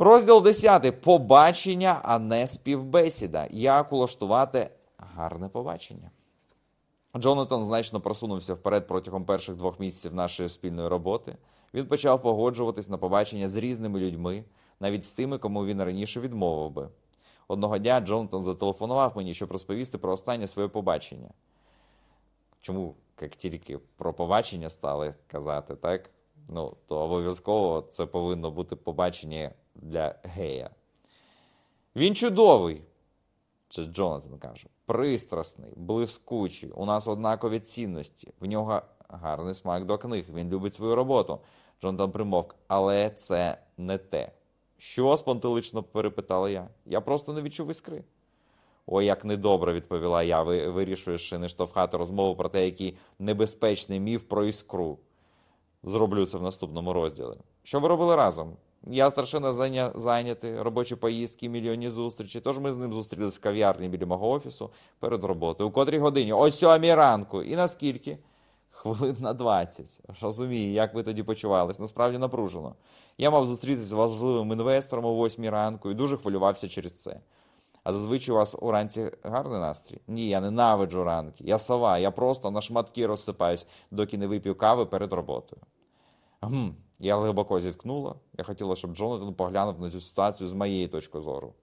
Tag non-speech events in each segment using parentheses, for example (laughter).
Розділ 10. Побачення, а не співбесіда. Як улаштувати гарне побачення. Джонатан значно просунувся вперед протягом перших двох місяців нашої спільної роботи. Він почав погоджуватись на побачення з різними людьми, навіть з тими, кому він раніше відмовив би. Одного дня Джонатан зателефонував мені, щоб розповісти про останнє своє побачення. Чому, як тільки про побачення стали казати, так? Ну, то обов'язково це повинно бути побачення для гея. Він чудовий, це Джонатан каже, пристрасний, блискучий, у нас однакові цінності, в нього гарний смак до книг, він любить свою роботу. Джонатан примовк, але це не те. Що? спонтелично перепитала я. Я просто не відчув іскри. Ой, як недобре, відповіла я, вирішуючи не штовхати розмову про те, який небезпечний міф про іскру. Зроблю це в наступному розділі. Що ви робили разом? Я страшенно зайнятий, робочі поїздки, мільйонні зустрічі. Тож ми з ним зустрілись в кав'ярні біля мого офісу перед роботою. У котрій годині? О сьомій ранку. І наскільки? Хвилин на 20. Розумію, як ви тоді почувались. Насправді напружено. Я мав зустрітися з важливим інвестором о 8 ранку і дуже хвилювався через це. А зазвичай у вас уранці гарний настрій? Ні, я ненавиджу ранки. Я сова, я просто на шматки розсипаюсь, доки не вип'ю кави перед роботою. Гм, Я глибоко зіткнула. Я хотіла, щоб Джонатан поглянув на цю ситуацію з моєї точки зору.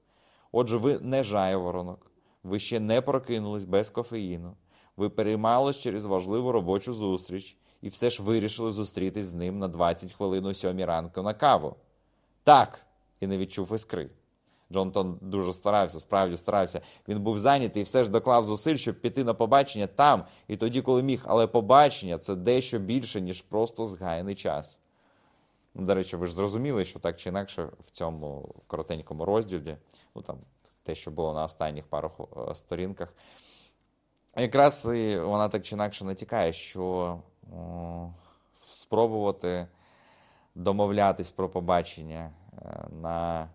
Отже, ви не жайворонок, ви ще не прокинулись без кофеїну. Ви переймались через важливу робочу зустріч і все ж вирішили зустрітись з ним на 20 хвилин о 7 ранку на каву. Так, і не відчув іскри. Джонатан дуже старався, справді старався. Він був зайнятий і все ж доклав зусиль, щоб піти на побачення там і тоді, коли міг. Але побачення це дещо більше, ніж просто згаяний час. Ну, До речі, ви ж зрозуміли, що так чи інакше в цьому коротенькому розділі, ну там те, що було на останніх пару е, сторінках, якраз і вона так чи інакше натякає, що о, спробувати домовлятись про побачення е, на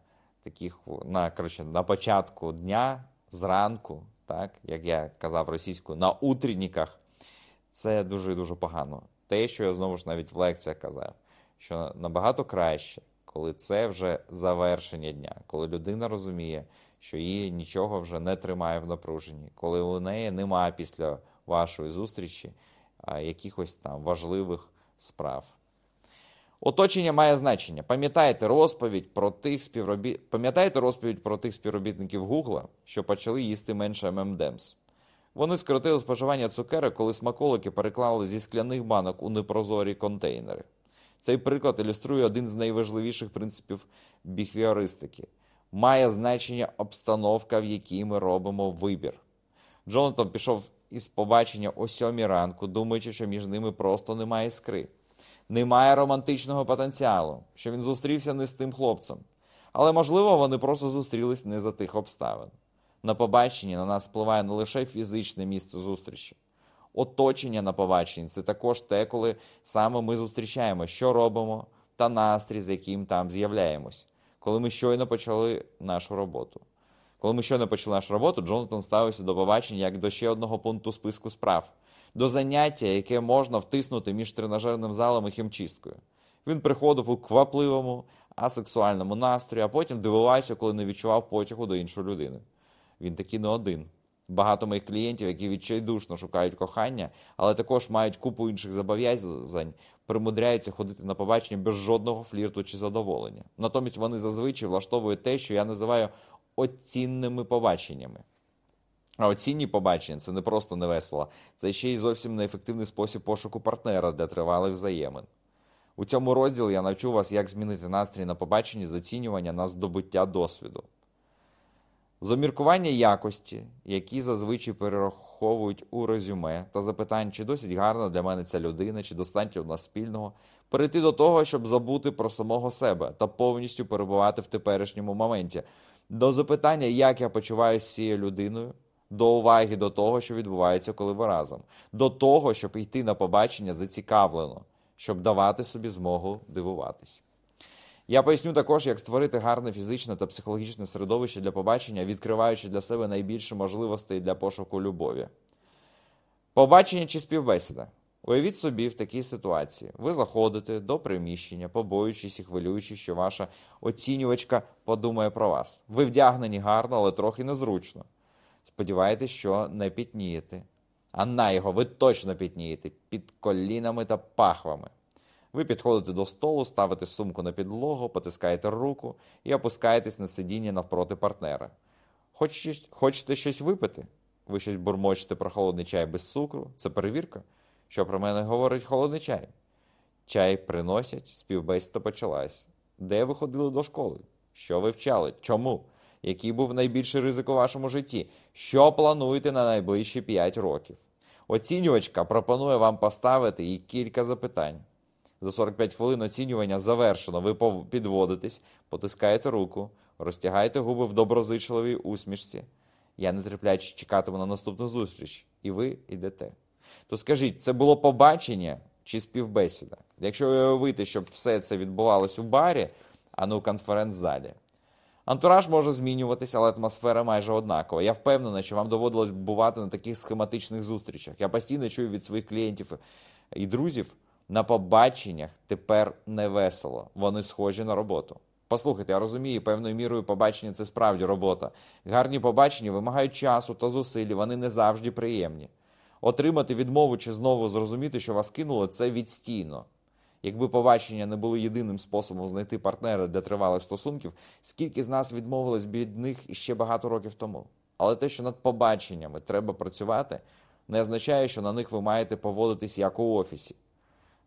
таких на коротше, на початку дня, зранку, так, як я казав російською, на утренніках, це дуже дуже погано. Те, що я знову ж навіть в лекціях казав, що набагато краще, коли це вже завершення дня, коли людина розуміє, що її нічого вже не тримає в напруженні, коли у неї немає після вашої зустрічі якихось там важливих справ. Оточення має значення. Пам'ятаєте розповідь про тих співробіт... Пам'ятаєте розповідь про тих співробітників Гугла, що почали їсти менше ММДемс? Вони скоротили споживання цукерок, коли смаколики переклали зі скляних банок у непрозорі контейнери. Цей приклад ілюструє один з найважливіших принципів біхвіористики. Має значення обстановка, в якій ми робимо вибір. Джонатан пішов із побачення о сьомій ранку, думаючи, що між ними просто немає іскри немає романтичного потенціалу, що він зустрівся не з тим хлопцем. Але, можливо, вони просто зустрілись не за тих обставин. На побаченні на нас впливає не лише фізичне місце зустрічі. Оточення на побаченні це також те, коли саме ми зустрічаємо, що робимо, та настрій, з яким там з'являємось, коли ми щойно почали нашу роботу. Коли ми щойно почали нашу роботу, Джонатан ставився до побачення як до ще одного пункту списку справ до заняття, яке можна втиснути між тренажерним залом і хімчисткою. Він приходив у квапливому, асексуальному настрої, а потім дивувався, коли не відчував потягу до іншої людини. Він такий не один. Багато моїх клієнтів, які відчайдушно шукають кохання, але також мають купу інших зобов'язань, примудряються ходити на побачення без жодного флірту чи задоволення. Натомість вони зазвичай влаштовують те, що я називаю оцінними побаченнями. А оцінні побачення це не просто невесело, це ще й зовсім неефективний спосіб пошуку партнера для тривалих взаємин. У цьому розділі я навчу вас, як змінити настрій на побаченні з оцінювання на здобуття досвіду. Зоміркування якості, які зазвичай перераховують у резюме, та запитань, чи досить гарна для мене ця людина, чи достатньо в нас спільного, перейти до того, щоб забути про самого себе та повністю перебувати в теперішньому моменті, до запитання, як я почуваюся з цією людиною до уваги до того, що відбувається, коли ви разом, до того, щоб йти на побачення зацікавлено, щоб давати собі змогу дивуватись. Я поясню також, як створити гарне фізичне та психологічне середовище для побачення, відкриваючи для себе найбільше можливостей для пошуку любові. Побачення чи співбесіда. Уявіть собі, в такій ситуації ви заходите до приміщення, побоюючись і хвилюючись, що ваша оцінювачка подумає про вас. Ви вдягнені гарно, але трохи незручно. Сподіваєтесь, що не пітнієте. А на його ви точно пітнієте під колінами та пахвами. Ви підходите до столу, ставите сумку на підлогу, потискаєте руку і опускаєтесь на сидіння навпроти партнера. Хочете, хочете щось випити? Ви щось бурмочете про холодний чай без цукру? Це перевірка? Що про мене говорить холодний чай? Чай приносять, співбесіда почалась. Де ви ходили до школи? Що ви вчали? Чому? Який був найбільший ризик у вашому житті? Що плануєте на найближчі 5 років? Оцінювачка пропонує вам поставити їй кілька запитань. За 45 хвилин оцінювання завершено. Ви підводитесь, потискаєте руку, розтягаєте губи в доброзичливій усмішці. Я нетерпляче чекатиму на наступну зустріч, і ви йдете. То скажіть, це було побачення чи співбесіда? Якщо уявити, щоб все це відбувалось у барі, а не у конференц-залі. Антураж може змінюватися, але атмосфера майже однакова. Я впевнений, що вам доводилось бувати на таких схематичних зустрічах. Я постійно чую від своїх клієнтів і друзів на побаченнях тепер не весело. Вони схожі на роботу. Послухайте, я розумію, певною мірою побачення це справді робота. Гарні побачення вимагають часу та зусиль, вони не завжди приємні. Отримати відмову чи знову зрозуміти, що вас кинули, це відстійно. Якби побачення не були єдиним способом знайти партнера для тривалих стосунків, скільки з нас відмовились від них іще багато років тому. Але те, що над побаченнями треба працювати, не означає, що на них ви маєте поводитись як у офісі.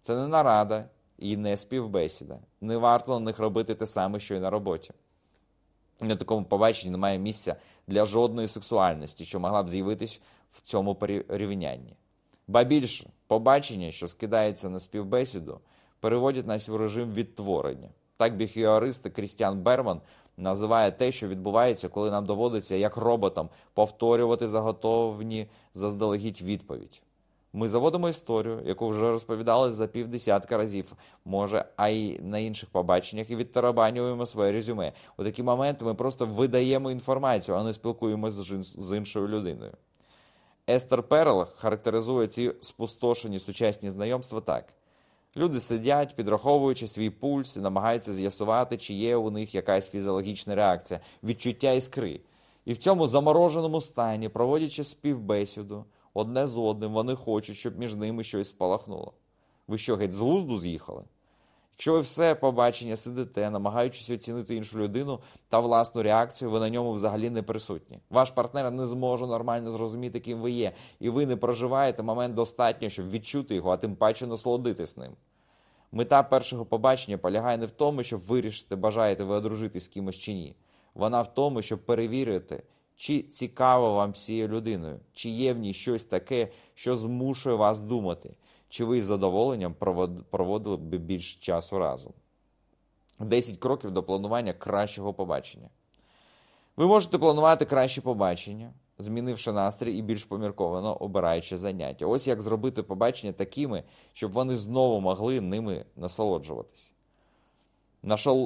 Це не нарада і не співбесіда. Не варто на них робити те саме, що й на роботі. На такому побаченні немає місця для жодної сексуальності, що могла б з'явитись в цьому порівнянні. Ба більше, побачення, що скидається на співбесіду, переводять нас в режим відтворення. Так біхіорист Крістіан Берман називає те, що відбувається, коли нам доводиться як роботам повторювати заготовні заздалегідь відповідь. Ми заводимо історію, яку вже розповідали за півдесятка разів, може, а й на інших побаченнях, і відтарабанюємо своє резюме. У такі моменти ми просто видаємо інформацію, а не спілкуємося з іншою людиною. Естер Перл характеризує ці спустошені сучасні знайомства так: люди сидять, підраховуючи свій пульс і намагаються з'ясувати, чи є у них якась фізіологічна реакція, відчуття іскри. І в цьому замороженому стані, проводячи співбесіду, одне з одним, вони хочуть, щоб між ними щось спалахнуло. Ви що, геть з глузду з'їхали? Якщо ви все побачення сидите, намагаючись оцінити іншу людину та власну реакцію, ви на ньому взагалі не присутні. Ваш партнер не зможе нормально зрозуміти, ким ви є, і ви не проживаєте момент достатньо, щоб відчути його, а тим паче насолодитись ним. Мета першого побачення полягає не в тому, щоб вирішити, бажаєте ви одружитись з кимось чи ні. Вона в тому, щоб перевірити, чи цікаво вам цією людиною, чи є в ній щось таке, що змушує вас думати, чи ви з задоволенням проводили б більше часу разом. 10 кроків до планування кращого побачення. Ви можете планувати краще побачення, змінивши настрій і більш помірковано обираючи заняття. Ось як зробити побачення такими, щоб вони знову могли ними насолоджуватись.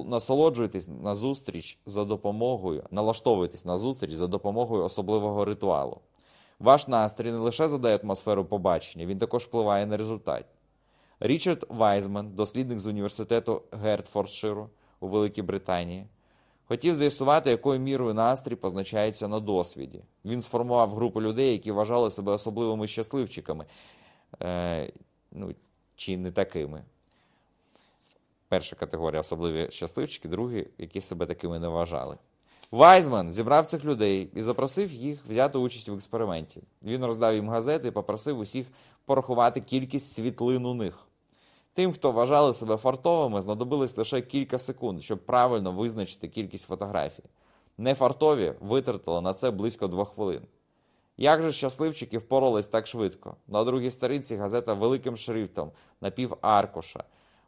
Насолоджуйтесь на зустріч за допомогою, налаштовуйтесь на зустріч за допомогою особливого ритуалу. Ваш настрій не лише задає атмосферу побачення, він також впливає на результат. Річард Вайзман, дослідник з університету Гертфордширу у Великій Британії, хотів з'ясувати, якою мірою настрій позначається на досвіді. Він сформував групу людей, які вважали себе особливими щасливчиками, е, ну, чи не такими. Перша категорія особливі щасливчики, другі, які себе такими не вважали. Вайзман зібрав цих людей і запросив їх взяти участь в експерименті. Він роздав їм газети і попросив усіх порахувати кількість світлин у них. Тим, хто вважали себе фартовими, знадобилось лише кілька секунд, щоб правильно визначити кількість фотографій. Нефартові витратили на це близько двох хвилин. Як же щасливчики впорались так швидко? На другій сторінці газета великим шрифтом на пів аркуша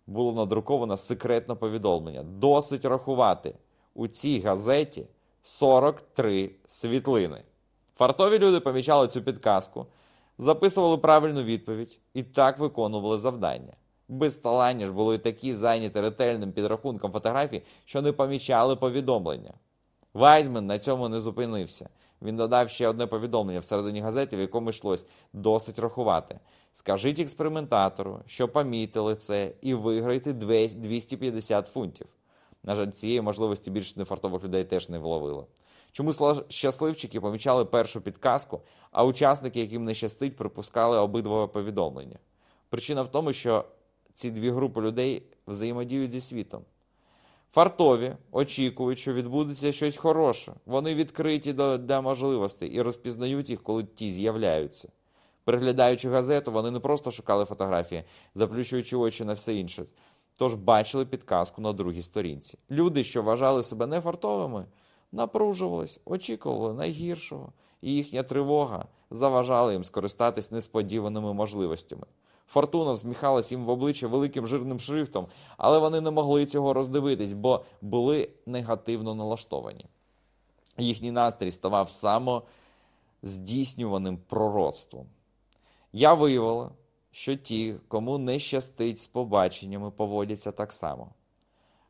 було надруковано секретне повідомлення. Досить рахувати у цій газеті 43 світлини. Фартові люди помічали цю підказку, записували правильну відповідь і так виконували завдання. Безталанні ж були такі зайняті ретельним підрахунком фотографій, що не помічали повідомлення. Вайзмен на цьому не зупинився. Він додав ще одне повідомлення всередині газети, в якому йшлось досить рахувати. Скажіть експериментатору, що помітили це, і виграйте 250 фунтів. На жаль, цієї можливості більш нефартових людей теж не вловили. Чому щасливчики помічали першу підказку, а учасники, яким не щастить, припускали обидва повідомлення? Причина в тому, що ці дві групи людей взаємодіють зі світом. Фартові очікують, що відбудеться щось хороше. Вони відкриті до, для можливостей і розпізнають їх, коли ті з'являються. Переглядаючи газету, вони не просто шукали фотографії, заплющуючи очі на все інше. Тож бачили підказку на другій сторінці. Люди, що вважали себе нефартовими, напружувались, очікували найгіршого, і їхня тривога заважала їм скористатись несподіваними можливостями. Фортуна всміхалась їм в обличчя великим жирним шрифтом, але вони не могли цього роздивитись, бо були негативно налаштовані. Їхній настрій ставав самоздійснюваним пророцтвом. Я виявила, що ті, кому не щастить з побаченнями, поводяться так само.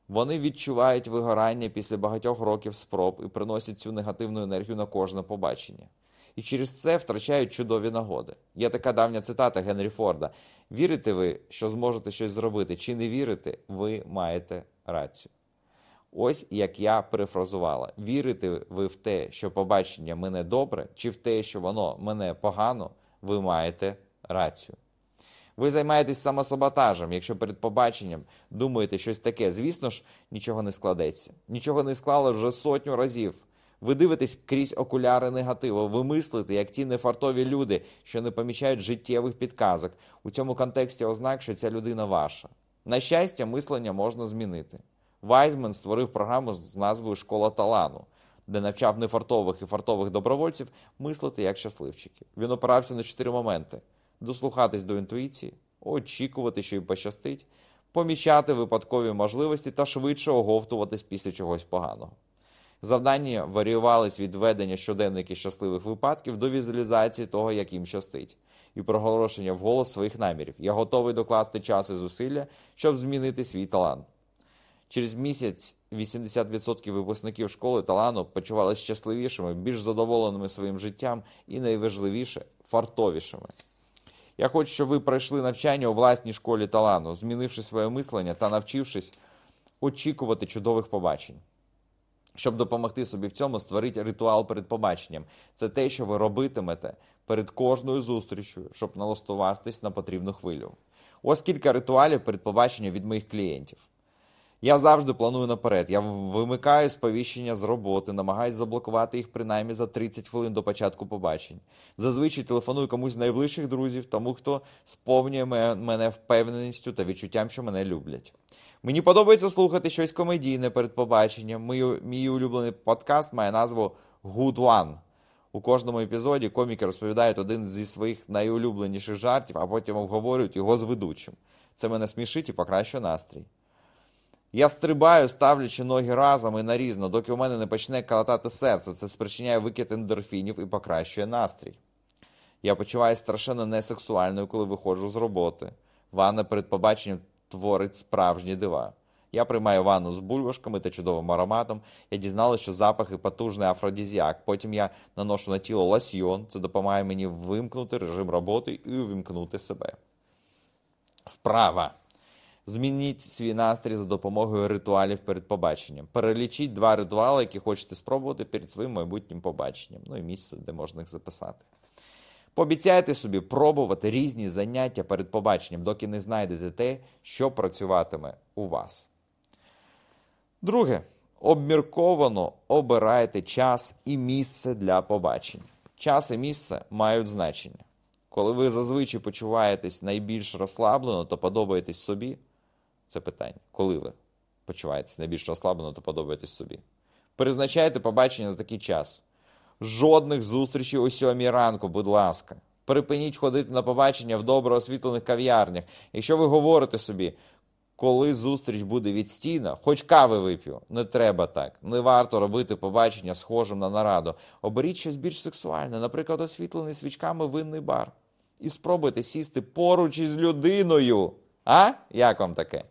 Вони відчувають вигорання після багатьох років спроб і приносять цю негативну енергію на кожне побачення. І через це втрачають чудові нагоди. Є така давня цитата Генрі Форда: Вірите ви, що зможете щось зробити, чи не вірите, ви маєте рацію. Ось як я перефразувала: вірите ви в те, що побачення мене добре, чи в те, що воно мене погано, ви маєте рацію. Ви займаєтесь самосаботажем, якщо перед побаченням думаєте щось таке, звісно ж, нічого не складеться. Нічого не склали вже сотню разів. Ви дивитесь крізь окуляри негативу, ви мислите, як ті нефартові люди, що не помічають життєвих підказок. У цьому контексті ознак, що ця людина ваша. На щастя, мислення можна змінити. Вайзмен створив програму з назвою Школа талану, де навчав нефартових і фартових добровольців мислити як щасливчики. Він опирався на чотири моменти: дослухатись до інтуїції, очікувати, що їм пощастить, помічати випадкові можливості та швидше оговтуватись після чогось поганого. Завдання варіювались від ведення щоденників щасливих випадків до візуалізації того, як їм щастить, і проголошення вголос своїх намірів. Я готовий докласти час і зусилля, щоб змінити свій талант. Через місяць 80% випускників школи талану почувалися щасливішими, більш задоволеними своїм життям і найважливіше фартовішими. Я хочу, щоб ви пройшли навчання у власній школі талану, змінивши своє мислення та навчившись очікувати чудових побачень. Щоб допомогти собі в цьому, створіть ритуал перед побаченням. Це те, що ви робитимете перед кожною зустрічю, щоб налаштуватись на потрібну хвилю. Ось кілька ритуалів перед побаченням від моїх клієнтів. Я завжди планую наперед. Я вимикаю сповіщення з роботи, намагаюся заблокувати їх принаймні за 30 хвилин до початку побачень. Зазвичай телефоную комусь з найближчих друзів, тому хто сповнює мене впевненістю та відчуттям, що мене люблять. Мені подобається слухати щось комедійне перед побаченням. Мій, мій улюблений подкаст має назву Good One. У кожному епізоді коміки розповідають один зі своїх найулюбленіших жартів, а потім обговорюють його з ведучим. Це мене смішить і покращує настрій. Я стрибаю, ставлячи ноги разом і нарізно, доки у мене не почне калатати серце. Це спричиняє викид ендорфінів і покращує настрій. Я почуваюся страшенно несексуальною, коли виходжу з роботи. Ванна перед побаченням творить справжні дива. Я приймаю ванну з бульбашками та чудовим ароматом. Я дізналася, що запах і потужний афродізіак. Потім я наношу на тіло лосьйон. Це допомагає мені вимкнути режим роботи і увімкнути себе. Вправа. Змініть свій настрій за допомогою ритуалів перед побаченням. Перелічіть два ритуали, які хочете спробувати перед своїм майбутнім побаченням. Ну і місце, де можна їх записати. Пообіцяйте собі пробувати різні заняття перед побаченням, доки не знайдете те, що працюватиме у вас. Друге, обмірковано обирайте час і місце для побачень. Час і місце мають значення. Коли ви зазвичай почуваєтесь найбільш розслаблено, то подобаєтесь собі. Це питання. Коли ви почуваєтесь найбільш розслаблено, то подобаєтесь собі. Призначайте побачення на такий час. Жодних зустрічей о сьомій ранку, будь ласка. Припиніть ходити на побачення в добре освітлених кав'ярнях. Якщо ви говорите собі, коли зустріч буде відстійна, хоч кави вип'ю, не треба так. Не варто робити побачення схожим на нараду. Оберіть щось більш сексуальне, наприклад, освітлений свічками винний бар. І спробуйте сісти поруч із людиною. А? Як вам таке?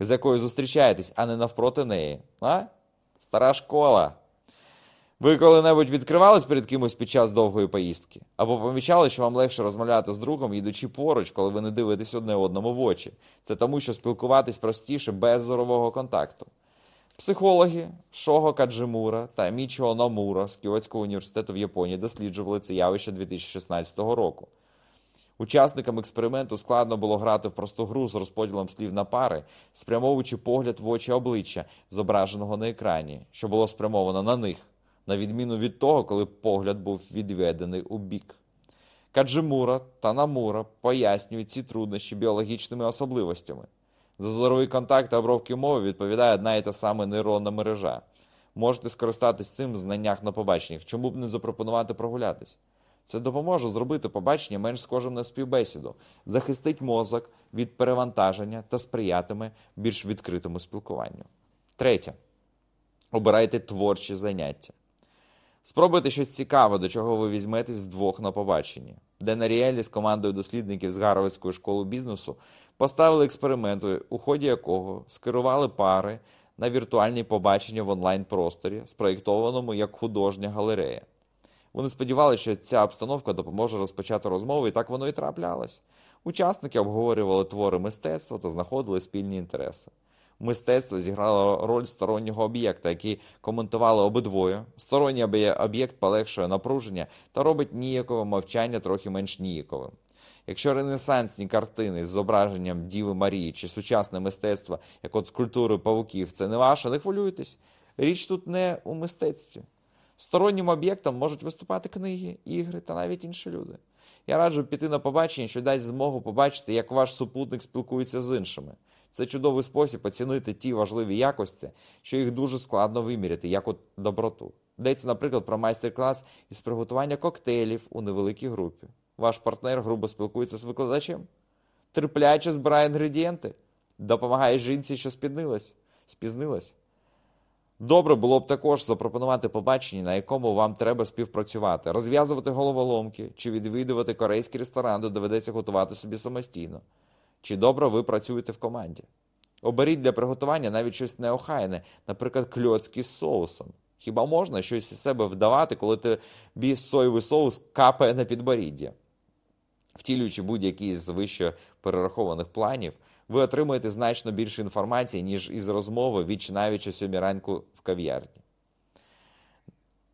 З якою зустрічаєтесь, а не навпроти неї. А? Стара школа. Ви коли-небудь відкривались перед кимось під час довгої поїздки? Або помічали, що вам легше розмовляти з другом, їдучи поруч, коли ви не дивитесь одне одному в очі? Це тому, що спілкуватись простіше без зорового контакту. Психологи Шого Каджимура та Мічіо Номура з Кіотського університету в Японії досліджували це явище 2016 року. Учасникам експерименту складно було грати в просту гру з розподілом слів на пари, спрямовуючи погляд в очі обличчя, зображеного на екрані, що було спрямовано на них, на відміну від того, коли погляд був відведений у бік. Каджимура та Намура пояснюють ці труднощі біологічними особливостями. За зоровий контакт та обробки мови відповідає одна і та сама нейронна мережа. Можете скористатись цим в знаннях на побаченнях, чому б не запропонувати прогулятись. Це допоможе зробити побачення менш схожим на співбесіду, захистить мозок від перевантаження та сприятиме більш відкритому спілкуванню. Третє. Обирайте творчі заняття. Спробуйте щось цікаве, до чого ви візьметесь вдвох на побаченні. Дена Ріелі з командою дослідників з Гарвардської школи бізнесу поставили експерименти, у ході якого скерували пари на віртуальні побачення в онлайн-просторі, спроєктованому як художня галерея. Вони сподівалися, що ця обстановка допоможе розпочати розмову, і так воно і траплялось. Учасники обговорювали твори мистецтва та знаходили спільні інтереси. Мистецтво зіграло роль стороннього об'єкта, який коментували обидвоє. Сторонній об'єкт полегшує напруження та робить ніякове мовчання трохи менш ніяковим. Якщо ренесансні картини з зображенням Діви Марії чи сучасне мистецтво, як от скульптури павуків, це не ваше, не хвилюйтесь. Річ тут не у мистецтві. Стороннім об'єктом можуть виступати книги, ігри та навіть інші люди. Я раджу піти на побачення, що дасть змогу побачити, як ваш супутник спілкується з іншими. Це чудовий спосіб оцінити ті важливі якості, що їх дуже складно виміряти, як от доброту. Йдеться, наприклад, про майстер-клас із приготування коктейлів у невеликій групі. Ваш партнер грубо спілкується з викладачем, терпляче збирає інгредієнти, допомагає жінці, що спізнилась. спізнилась. Добре було б також запропонувати побачення, на якому вам треба співпрацювати, розв'язувати головоломки чи відвідувати корейський ресторан, де доведеться готувати собі самостійно. Чи добре ви працюєте в команді? Оберіть для приготування навіть щось неохайне, наприклад, кльоцки з соусом. Хіба можна щось із себе вдавати, коли тобі соєвий соус капає на підборіддя? Втілюючи будь-який з вище перерахованих планів, ви отримуєте значно більше інформації, ніж із розмови віч навіть о сьомій ранку в кав'ярні.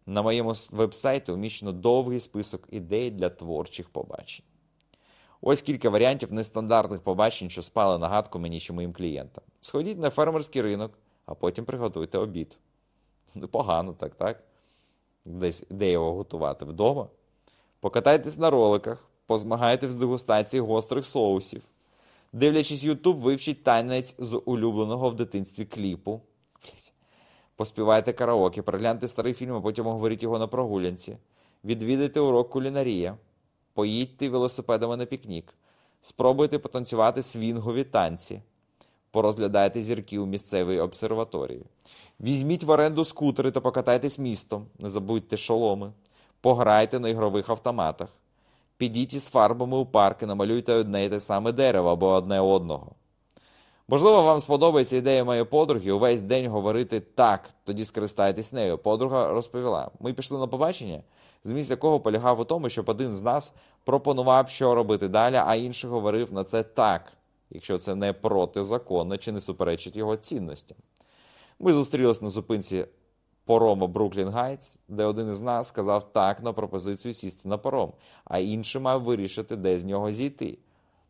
На моєму вебсайті уміщено довгий список ідей для творчих побачень. Ось кілька варіантів нестандартних побачень, що спали нагадку мені чи моїм клієнтам. Сходіть на фермерський ринок, а потім приготуйте обід. Непогано так, так? Десь де його готувати вдома. Покатайтесь на роликах, позмагайте з дегустації гострих соусів. Дивлячись Ютуб, вивчіть танець з улюбленого в дитинстві кліпу. Поспівайте караоке, перегляньте старий фільм, а потім оговоріть його на прогулянці. Відвідайте урок кулінарія. Поїдьте велосипедами на пікнік. Спробуйте потанцювати свінгові танці. Порозглядайте зірки у місцевій обсерваторії. Візьміть в оренду скутери та покатайтесь містом. Не забудьте шоломи. Пограйте на ігрових автоматах. Підіть із фарбами у парк і намалюйте одне й те саме дерево або одне одного. Можливо, вам сподобається ідея моєї подруги увесь день говорити так, тоді скористайтесь нею. Подруга розповіла: ми пішли на побачення, зміст якого полягав у тому, щоб один з нас пропонував, що робити далі, а інший говорив на це так, якщо це не протизаконно чи не суперечить його цінностям. Ми зустрілись на зупинці парому Бруклін Гайтс, де один із нас сказав так на пропозицію сісти на паром, а інший мав вирішити, де з нього зійти,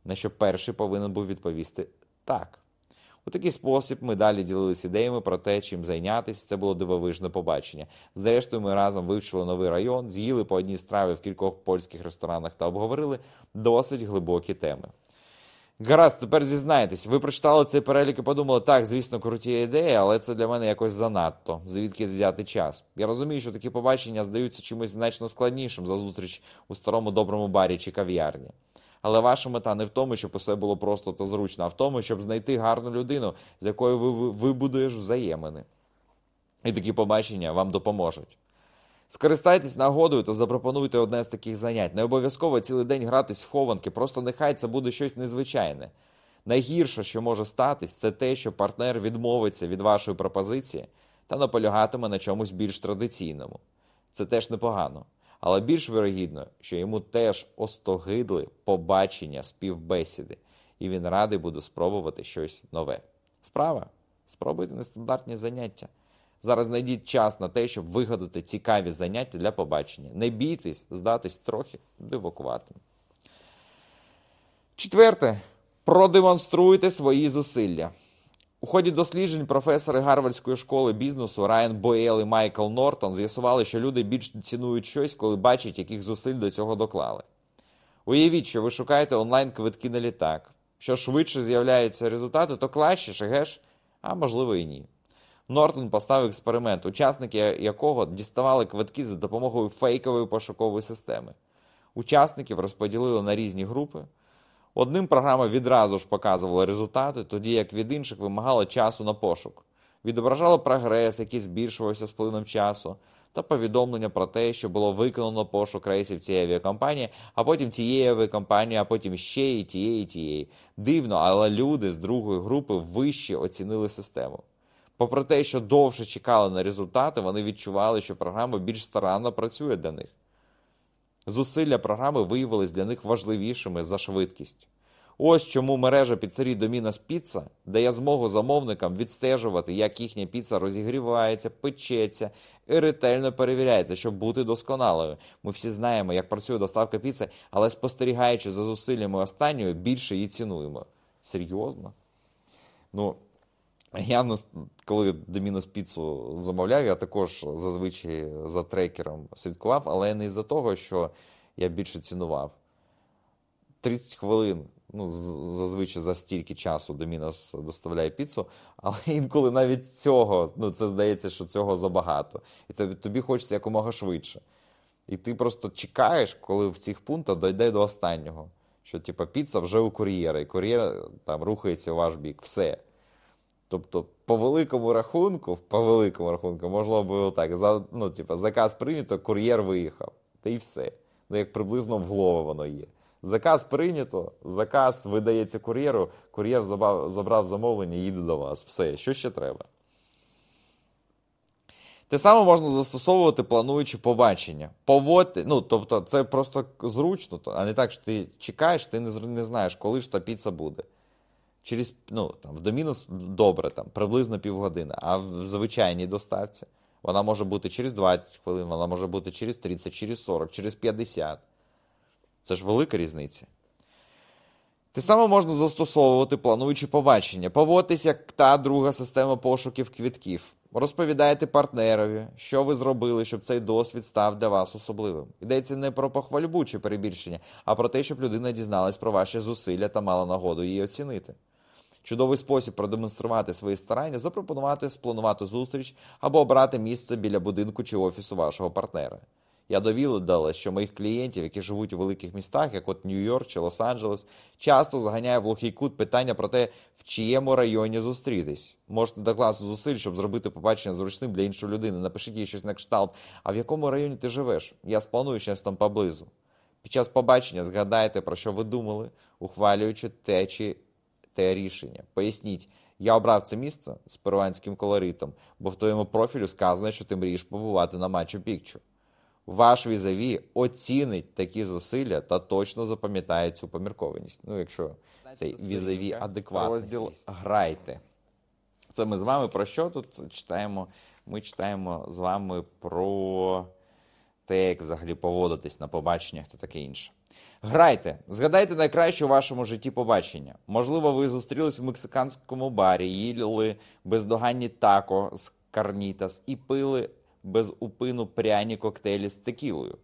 на що перший повинен був відповісти так. У такий спосіб ми далі ділилися ідеями про те, чим зайнятися. Це було дивовижне побачення. Зрештою, ми разом вивчили новий район, з'їли по одній страві в кількох польських ресторанах та обговорили досить глибокі теми. Гаразд, тепер зізнайтесь, ви прочитали цей перелік і подумали, так, звісно, круті ідеї, але це для мене якось занадто, звідки взяти час. Я розумію, що такі побачення здаються чимось значно складнішим за зустріч у старому доброму барі чи кав'ярні. Але ваша мета не в тому, щоб усе було просто та зручно, а в тому, щоб знайти гарну людину, з якою ви вибудуєш взаємини. І такі побачення вам допоможуть. Скористайтесь нагодою та запропонуйте одне з таких занять. Не обов'язково цілий день гратись в хованки, просто нехай це буде щось незвичайне. Найгірше, що може статись, це те, що партнер відмовиться від вашої пропозиції та наполягатиме на чомусь більш традиційному. Це теж непогано. Але більш вирогідно, що йому теж остогидли побачення співбесіди, і він радий буде спробувати щось нове. Вправа, спробуйте нестандартні заняття. Зараз знайдіть час на те, щоб вигадати цікаві заняття для побачення. Не бійтесь здатись трохи дивакуватим. Четверте. Продемонструйте свої зусилля. У ході досліджень професори Гарвардської школи бізнесу Райан Боєл і Майкл Нортон з'ясували, що люди більш цінують щось, коли бачать, яких зусиль до цього доклали. Уявіть, що ви шукаєте онлайн-квитки на літак. Що швидше з'являються результати, то краще, геш, а можливо і ні. Нортон поставив експеримент, учасники якого діставали квитки за допомогою фейкової пошукової системи. Учасників розподілили на різні групи. Одним програма відразу ж показувала результати, тоді як від інших вимагала часу на пошук. Відображала прогрес, який збільшувався з плином часу, та повідомлення про те, що було виконано пошук рейсів цієї авіакомпанії, а потім тієї авіакомпанії, а потім ще і тієї, і тієї. Дивно, але люди з другої групи вище оцінили систему. Попри те, що довше чекали на результати, вони відчували, що програма більш старанно працює для них. Зусилля програми виявились для них важливішими за швидкість. Ось чому мережа піцерій Домінас Піца дає змогу замовникам відстежувати, як їхня піца розігрівається, печеться і ретельно перевіряється, щоб бути досконалою. Ми всі знаємо, як працює доставка піци, але спостерігаючи за зусиллями останньої, більше її цінуємо. Серйозно? Ну, я коли Домінос піцу замовляв, я також зазвичай за трекером слідкував, але не із-за того, що я більше цінував. 30 хвилин, ну, зазвичай за стільки часу Домінос доставляє піцу, але інколи навіть цього, ну, це здається, що цього забагато. І тобі, тобі хочеться якомога швидше. І ти просто чекаєш, коли в цих пунктах дойде до останнього. Що, типа, піца вже у кур'єра, і кур'єр там рухається у ваш бік. Все. Тобто, по великому рахунку, по великому рахунку, можна було так, за, ну, типу, заказ прийнято, кур'єр виїхав. Та й все. Ну, як приблизно в голову воно є. Заказ прийнято, заказ видається кур'єру, кур'єр забрав замовлення їде до вас. Все, що ще треба. Те саме можна застосовувати, плануючи побачення. Поводьте, ну, тобто, це просто зручно, а не так, що ти чекаєш, ти не не знаєш, коли ж та піца буде через ну, там, в домінус добре, там, приблизно півгодини, а в звичайній доставці вона може бути через 20 хвилин, вона може бути через 30, через 40, через 50. Це ж велика різниця. Те саме можна застосовувати, плануючи побачення. Поводьтесь, як та друга система пошуків квітків. Розповідайте партнерові, що ви зробили, щоб цей досвід став для вас особливим. Йдеться не про похвальбу чи перебільшення, а про те, щоб людина дізналась про ваші зусилля та мала нагоду її оцінити. Чудовий спосіб продемонструвати свої старання, запропонувати спланувати зустріч або обрати місце біля будинку чи офісу вашого партнера. Я довідала, що моїх клієнтів, які живуть у великих містах, як от Нью-Йорк чи Лос-Анджелес, часто заганяє в глухий кут питання про те, в чиєму районі зустрітись. Можете докласти зусиль, щоб зробити побачення зручним для іншої людини. Напишіть їй щось на кшталт. А в якому районі ти живеш? Я спланую щось там поблизу. Під час побачення згадайте, про що ви думали, ухвалюючи те чи те рішення. Поясніть, я обрав це місце з перуанським колоритом, бо в твоєму профілю сказано, що ти мрієш побувати на матчу пікчу. Ваш візаві оцінить такі зусилля та точно запам'ятає цю поміркованість. Ну, якщо цей візаві адекватний. Розділ грайте. Це ми з вами про що тут читаємо? Ми читаємо з вами про те, як взагалі поводитись на побаченнях та таке інше. Грайте, згадайте найкраще у вашому житті побачення. Можливо, ви зустрілись в мексиканському барі, їли бездоганні тако з карнітас і пили без упину пряні коктейлі з текілою,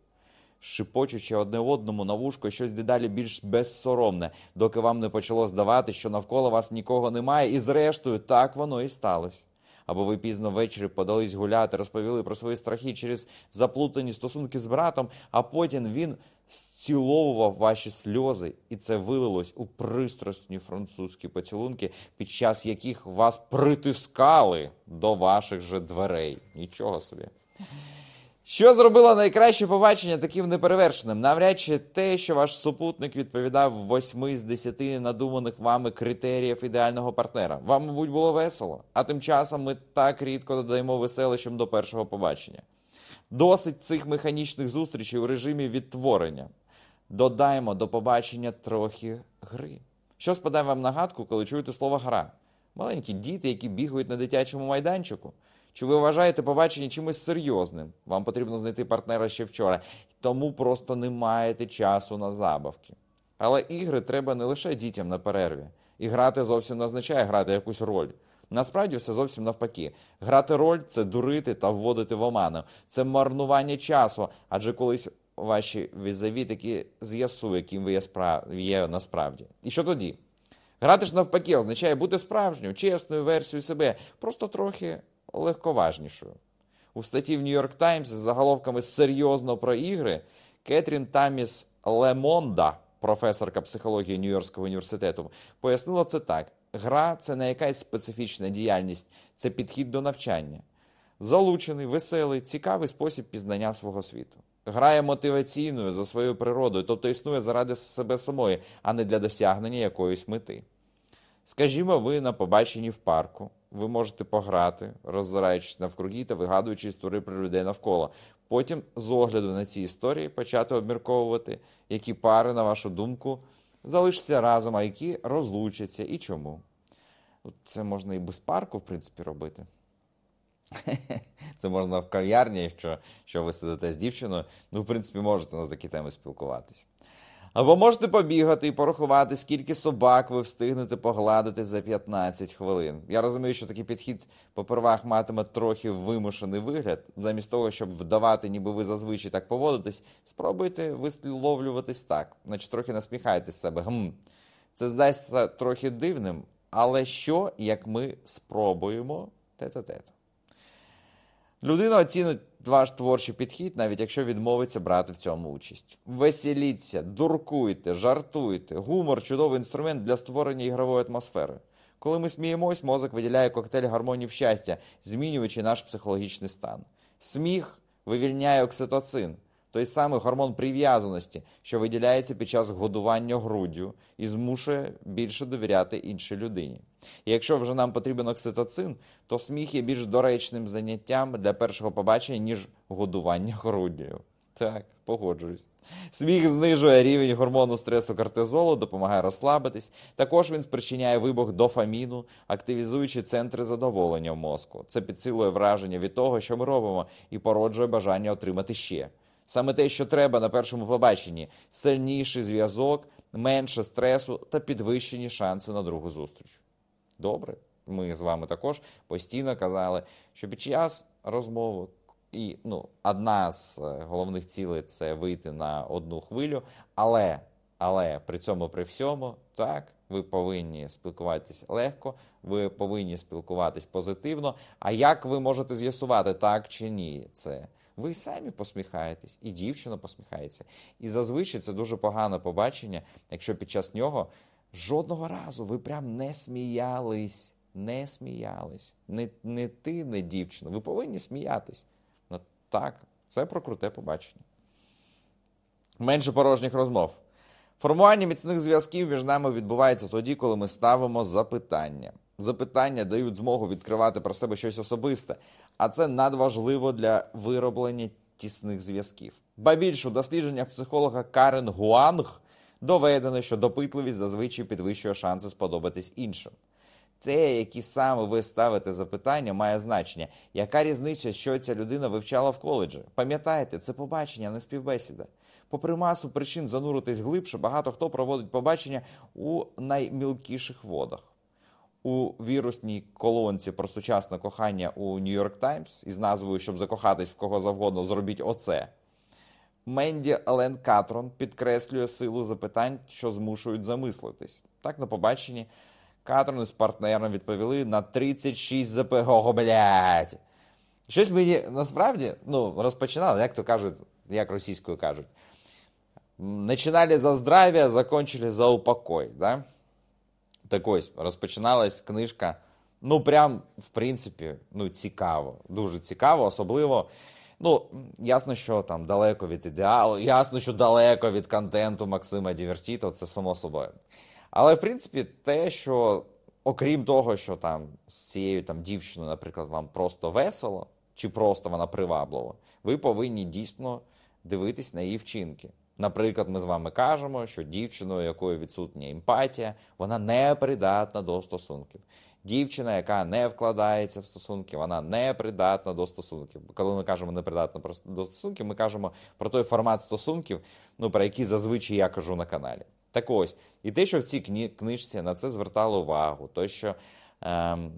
шипочучи одне одному на вушко щось дедалі більш безсоромне, доки вам не почало здавати, що навколо вас нікого немає, і зрештою так воно і сталося. Або ви пізно ввечері подались гуляти, розповіли про свої страхи через заплутані стосунки з братом, а потім він зціловував ваші сльози, і це вилилось у пристрасні французькі поцілунки, під час яких вас притискали до ваших же дверей. Нічого собі. Що зробило найкраще побачення таким неперевершеним? Навряд чи те, що ваш супутник відповідав восьми з десяти надуманих вами критеріїв ідеального партнера. Вам, мабуть, було весело, а тим часом ми так рідко додаємо веселищем до першого побачення. Досить цих механічних зустрічей у режимі відтворення. Додаємо до побачення трохи гри. Що спадає вам на гадку, коли чуєте слово гра? Маленькі діти, які бігають на дитячому майданчику. Чи ви вважаєте побачення чимось серйозним? Вам потрібно знайти партнера ще вчора, тому просто не маєте часу на забавки. Але ігри треба не лише дітям на перерві. І грати зовсім не означає грати якусь роль. Насправді все зовсім навпаки. Грати роль це дурити та вводити в оману. Це марнування часу, адже колись ваші візаві таки з'ясує, ким ви є, справ... є насправді. І що тоді? Грати ж навпаки означає бути справжньою, чесною версією себе, просто трохи легковажнішою. У статті в Нью-Йорк Таймс з заголовками серйозно про ігри Кетрін Таміс Лемонда, професорка психології Нью-Йоркського університету, пояснила це так: гра це не якась специфічна діяльність, це підхід до навчання. Залучений, веселий, цікавий спосіб пізнання свого світу. Грає мотиваційною за своєю природою, тобто існує заради себе самої, а не для досягнення якоїсь мети. Скажімо, ви на побаченні в парку, ви можете пограти, роззираючись навкруги та вигадуючи історії про людей навколо. Потім, з огляду на ці історії, почати обмірковувати, які пари, на вашу думку, залишаться разом, а які розлучаться і чому. Це можна і без парку, в принципі, робити. (laughs) Це можна в кав'ярні, якщо, якщо ви сидите з дівчиною. Ну, в принципі, можете на такі теми спілкуватись. Або можете побігати і порахувати, скільки собак ви встигнете погладити за 15 хвилин. Я розумію, що такий підхід попервах матиме трохи вимушений вигляд. Замість того, щоб вдавати, ніби ви зазвичай так поводитесь, спробуйте висловлюватись так, наче трохи насміхайте з себе. Гм. Це здасться трохи дивним, але що, як ми спробуємо тет-а-тет? Людина оцінить ваш творчий підхід, навіть якщо відмовиться брати в цьому участь. Веселіться, дуркуйте, жартуйте. Гумор чудовий інструмент для створення ігрової атмосфери. Коли ми сміємось, мозок виділяє коктейль гармонів щастя, змінюючи наш психологічний стан. Сміх вивільняє окситоцин, той самий гормон прив'язаності, що виділяється під час годування груддю і змушує більше довіряти іншій людині. І якщо вже нам потрібен окситоцин, то сміх є більш доречним заняттям для першого побачення, ніж годування груддю. Так, погоджуюсь. Сміх знижує рівень гормону стресу кортизолу, допомагає розслабитись. Також він спричиняє вибух дофаміну, активізуючи центри задоволення в мозку. Це підсилує враження від того, що ми робимо, і породжує бажання отримати ще. Саме те, що треба на першому побаченні: сильніший зв'язок, менше стресу та підвищені шанси на другу зустріч. Добре, ми з вами також постійно казали, що під час розмови і ну, одна з е, головних цілей це вийти на одну хвилю, але але при цьому при всьому, так, ви повинні спілкуватися легко, ви повинні спілкуватись позитивно. А як ви можете з'ясувати так чи ні? це? Ви самі посміхаєтесь, і дівчина посміхається. І зазвичай це дуже погане побачення, якщо під час нього жодного разу ви прям не сміялись, не сміялись. Не не ти, не дівчина. Ви повинні сміятись. Ну, Так, це про круте побачення. Менше порожніх розмов. Формування міцних зв'язків між нами відбувається тоді, коли ми ставимо запитання. Запитання дають змогу відкривати про себе щось особисте, а це надважливо для вироблення тісних зв'язків. Ба більше у дослідженнях психолога Карен Гуанг доведено, що допитливість зазвичай підвищує шанси сподобатись іншим. Те, які саме ви ставите запитання, має значення. Яка різниця, що ця людина вивчала в коледжі? Пам'ятайте, це побачення, не співбесіда. Попри масу причин зануритись глибше, багато хто проводить побачення у наймілкіших водах у вірусній колонці про сучасне кохання у Нью-Йорк Таймс із назвою Щоб закохатись в кого завгодно, зробіть оце. Менді Елен Катрон підкреслює силу запитань, що змушують замислитись. Так, на побаченні Катрон із партнером відповіли на 36 ЗПГ. Ого, блядь! Щось мені насправді ну, розпочинали, як то кажуть, як російською кажуть. Начинали за здравие, закончили за упокой. Да? Так ось розпочиналась книжка. Ну, прям, в принципі, ну, цікаво, дуже цікаво, особливо. Ну, ясно, що там далеко від ідеалу, ясно, що далеко від контенту Максима Дівертіто, це само собою. Але, в принципі, те, що, окрім того, що там з цією там дівчиною, наприклад, вам просто весело, чи просто вона приваблива. Ви повинні дійсно дивитись на її вчинки. Наприклад, ми з вами кажемо, що дівчиною, якою відсутня емпатія, вона не придатна до стосунків. Дівчина, яка не вкладається в стосунки, вона не придатна до стосунків. Коли ми кажемо не придатна до стосунків, ми кажемо про той формат стосунків, ну про який зазвичай я кажу на каналі. Так ось, і те, що в цій книжці на це звертали увагу, то що ем,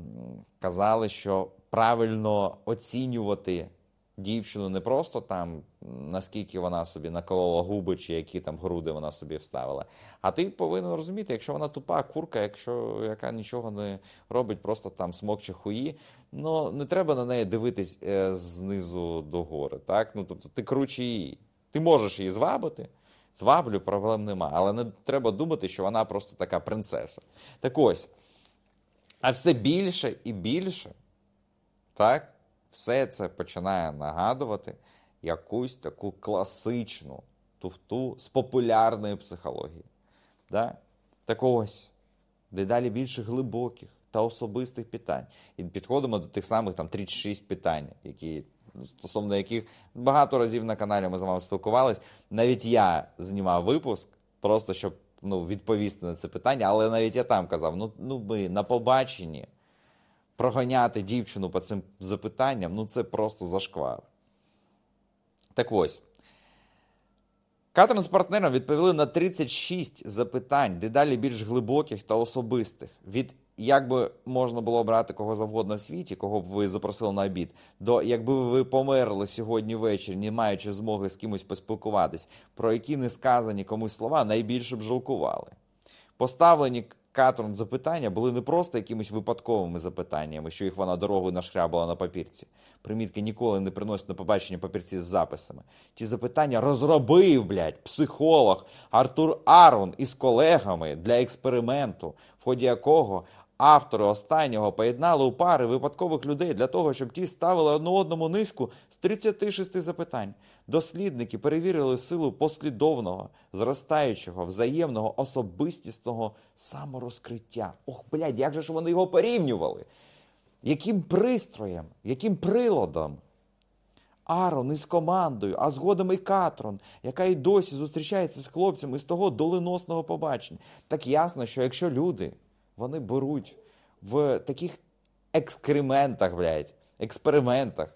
казали, що правильно оцінювати дівчину не просто там, наскільки вона собі наколола губи, чи які там груди вона собі вставила. А ти повинен розуміти, якщо вона тупа курка, якщо яка нічого не робить, просто там смокче хуї, ну не треба на неї дивитись е, знизу до гори. Так? Ну, тобто ти круче її. Ти можеш її звабити. Зваблю, проблем нема. Але не треба думати, що вона просто така принцеса. Так ось. А все більше і більше, так, все це починає нагадувати якусь таку класичну туфту з популярної психології. Да? Так ось, дедалі більше глибоких та особистих питань. І підходимо до тих самих там 36 питань, які. Стосовно яких багато разів на каналі ми з вами спілкувались. Навіть я знімав випуск, просто щоб ну, відповісти на це питання, але навіть я там казав: ну, ну ми на побаченні проганяти дівчину по цим запитанням, ну це просто зашквар. Так ось. Катрин з партнером відповіли на 36 запитань, дедалі більш глибоких та особистих. Від як би можна було обрати кого завгодно в світі, кого б ви запросили на обід, до якби ви померли сьогодні ввечері, не маючи змоги з кимось поспілкуватись, про які не сказані комусь слова, найбільше б жалкували. Поставлені Катрон запитання були не просто якимись випадковими запитаннями, що їх вона дорогою нашкрябала на папірці. Примітки ніколи не приносять на побачення папірці з записами. Ті запитання розробив, блядь, психолог Артур Арон із колегами для експерименту, в ході якого Автори останнього поєднали у пари випадкових людей для того, щоб ті ставили одну одному низку з 36 запитань. Дослідники перевірили силу послідовного, зростаючого, взаємного, особистісного саморозкриття. Ох, блядь, як же ж вони його порівнювали? Яким пристроєм, яким приладом? Арон із командою, а згодом і Катрон, яка й досі зустрічається з хлопцями з того доленосного побачення. Так ясно, що якщо люди вони беруть в таких екскрементах, блядь, експериментах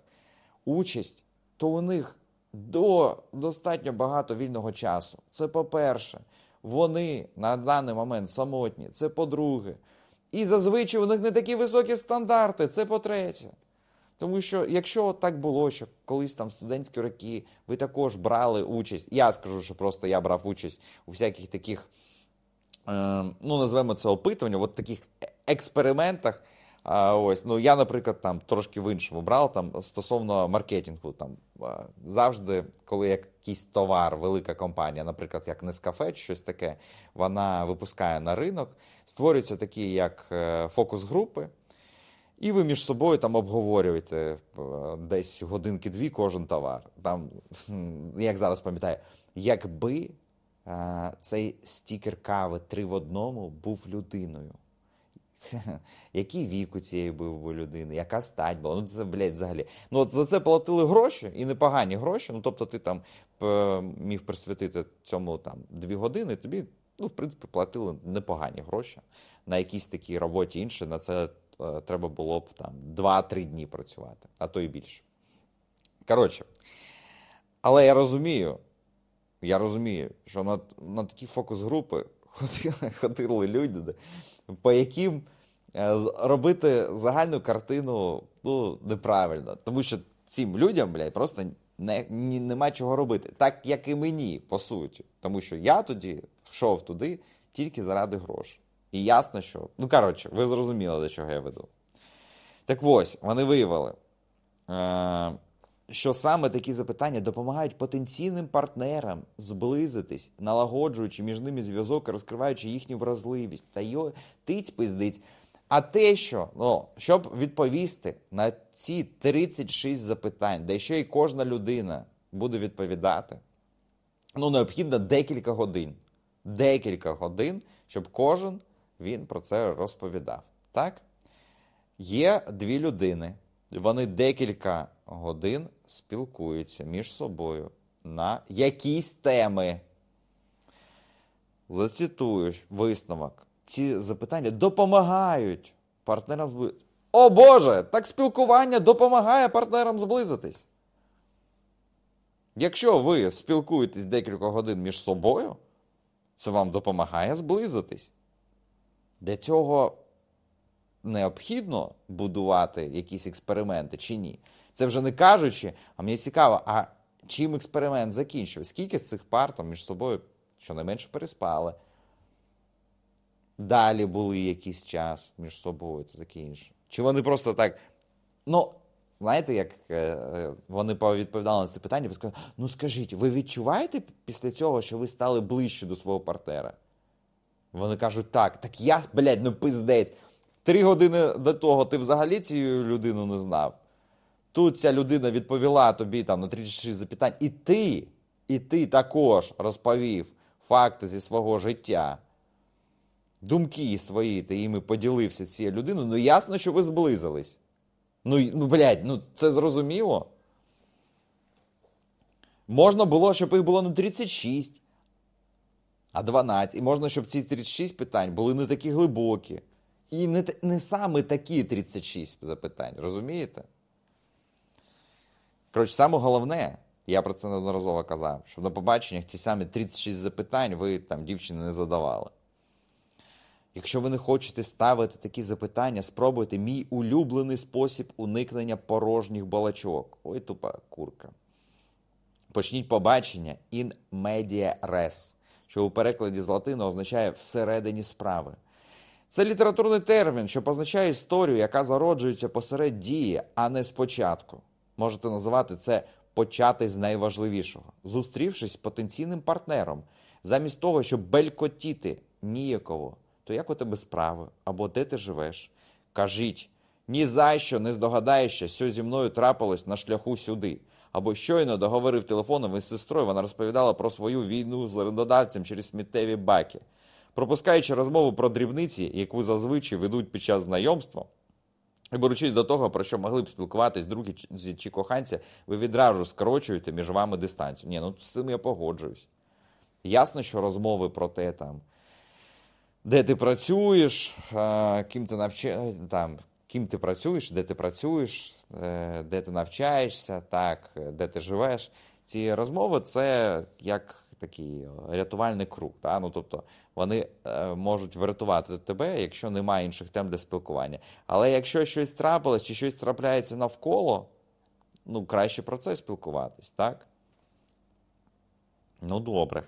участь, то у них до достатньо багато вільного часу. Це по-перше, вони на даний момент самотні. Це по-друге. І зазвичай у них не такі високі стандарти. Це по-третє. Тому що, якщо так було, що колись там студентські роки ви також брали участь, я скажу, що просто я брав участь у всяких таких Е, ну, назвемо це опитування, в таких експериментах. А, ось, ну Я, наприклад, там трошки в іншому брав там стосовно маркетингу. Там Завжди, коли якийсь товар, велика компанія, наприклад, як Нескафе, чи щось таке, вона випускає на ринок, створюються такі, як е, фокус-групи, і ви між собою там обговорюєте е, десь годинки-дві кожен товар. Там, Як зараз пам'ятаю, якби цей стікер кави три в одному був людиною. (laughs) Який вік у цієї був людини, яка стать була? Ну це, блядь, взагалі. Ну, от за це платили гроші і непогані гроші. Ну, тобто, ти там міг присвятити цьому там дві години, тобі, ну, в принципі, платили непогані гроші. На якійсь такій роботі інше на це е, треба було б там 2-3 дні працювати, а то і більше. Коротше, але я розумію, я розумію, що на на такі фокус-групи (laughs) ходили, ходили люди, по яким робити загальну картину ну, неправильно. Тому що цим людям, блядь, просто не, не, нема чого робити. Так як і мені, по суті. Тому що я тоді йшов туди тільки заради грошей. І ясно, що. Ну, коротше, ви зрозуміли, до чого я веду. Так ось, вони виявили. Е, що саме такі запитання допомагають потенційним партнерам зблизитись, налагоджуючи між ними зв'язок, і розкриваючи їхню вразливість та його тиць пиздиць. А те, що ну, щоб відповісти на ці 36 запитань, де ще й кожна людина буде відповідати, ну необхідно декілька годин. Декілька годин, щоб кожен він про це розповідав. Так? Є дві людини, вони декілька годин спілкуються між собою на якісь теми. Зацитую висновок. Ці запитання допомагають партнерам зблизитись. О Боже! Так спілкування допомагає партнерам зблизитись. Якщо ви спілкуєтесь декілька годин між собою, це вам допомагає зблизитись. Для цього необхідно будувати якісь експерименти чи ні. Це вже не кажучи, а мені цікаво, а чим експеримент закінчився? Скільки з цих пар там між собою щонайменше переспали? Далі були якийсь час між собою та таке інше. Чи вони просто так. Ну, знаєте, як е, вони відповідали на це питання, сказали, ну скажіть, ви відчуваєте після цього, що ви стали ближче до свого партнера? Вони кажуть, так, так я, блядь, ну пиздець. Три години до того ти взагалі цю людину не знав. Тут ця людина відповіла тобі там на 36 запитань, і ти, і ти також розповів факти зі свого життя. Думки свої, ти їми поділився з цією людиною, ну ясно, що ви зблизились. Ну, ну блядь, ну це зрозуміло. Можна було, щоб їх було не 36, а 12. І можна, щоб ці 36 питань були не такі глибокі. І не не саме такі 36 запитань, розумієте? Коротше, саме головне, я про це неодноразово казав, щоб на побаченнях ті самі 36 запитань ви там дівчині не задавали. Якщо ви не хочете ставити такі запитання, спробуйте мій улюблений спосіб уникнення порожніх балачок. Ой, тупа курка. Почніть побачення in media res, що у перекладі з латини означає всередині справи. Це літературний термін, що позначає історію, яка зароджується посеред дії, а не спочатку. Можете називати це почати з найважливішого, зустрівшись з потенційним партнером, замість того, щоб белькотіти ніяково то як у тебе справи, або де ти живеш? Кажіть, ні за що не здогадаєшся, що зі мною трапилось на шляху сюди. Або щойно договорив телефоном із сестрою, вона розповідала про свою війну з орендодавцем через сміттєві баки. Пропускаючи розмову про дрібниці, яку зазвичай ведуть під час знайомства, і беручись до того, про що могли б спілкуватись другі чи коханці, ви відразу скорочуєте між вами дистанцію. Ні, ну з цим я погоджуюсь. Ясно, що розмови про те там де ти працюєш, ким ти навчаєш, там, ким ти працюєш, де ти працюєш, е, де ти навчаєшся, так, де ти живеш. Ці розмови це як такий рятувальний круг. Та? Ну, тобто вони е, можуть врятувати тебе, якщо немає інших тем для спілкування. Але якщо щось трапилось чи щось трапляється навколо, ну краще про це спілкуватись, так? Ну, добре.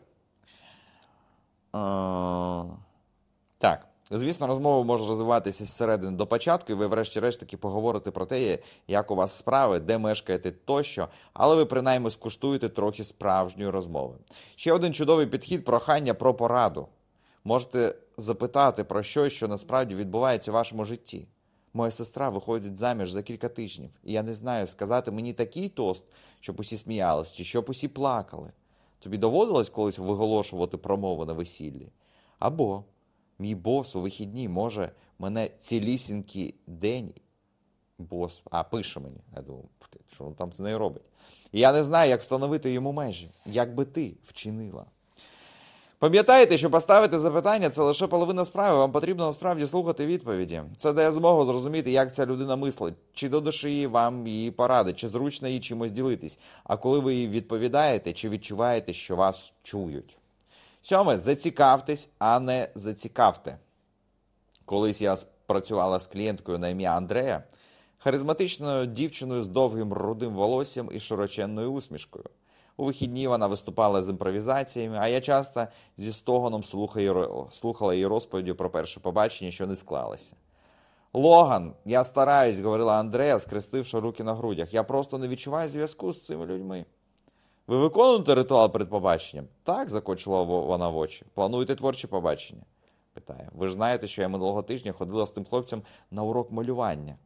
Так. Звісно, розмова може розвиватися зсередини до початку, і ви, врешті-решт, таки поговорите про те, як у вас справи, де мешкаєте тощо, але ви принаймні скуштуєте трохи справжньої розмови. Ще один чудовий підхід прохання про пораду. Можете запитати про щось, що насправді відбувається у вашому житті. Моя сестра виходить заміж за кілька тижнів, і я не знаю, сказати мені такий тост, щоб усі сміялись, чи щоб усі плакали. Тобі доводилось колись виголошувати промову на весіллі? Або. Мій бос у вихідні може мене цілісінький день. Бос, а пише мені. Я думаю, що він там з нею робить. І я не знаю, як встановити йому межі. Як би ти вчинила? Пам'ятаєте, що поставити запитання це лише половина справи. Вам потрібно насправді слухати відповіді. Це дає змогу зрозуміти, як ця людина мислить, чи до душі вам її поради, чи зручно їй чимось ділитись. А коли ви їй відповідаєте, чи відчуваєте, що вас чують. Сьоме, зацікавтесь, а не зацікавте. Колись я працювала з клієнткою на ім'я Андрея, харизматичною дівчиною з довгим рудим волоссям і широченною усмішкою. У вихідні вона виступала з імпровізаціями, а я часто зі стогоном слухала її розповіді про перше побачення, що не склалося. Логан, я стараюсь, говорила Андрея, скрестивши руки на грудях. Я просто не відчуваю зв'язку з цими людьми. Ви виконуєте ритуал перед побаченням? Так, закочила вона в очі. Плануєте творче побачення? Питає. Ви ж знаєте, що я минулого тижня ходила з тим хлопцем на урок малювання.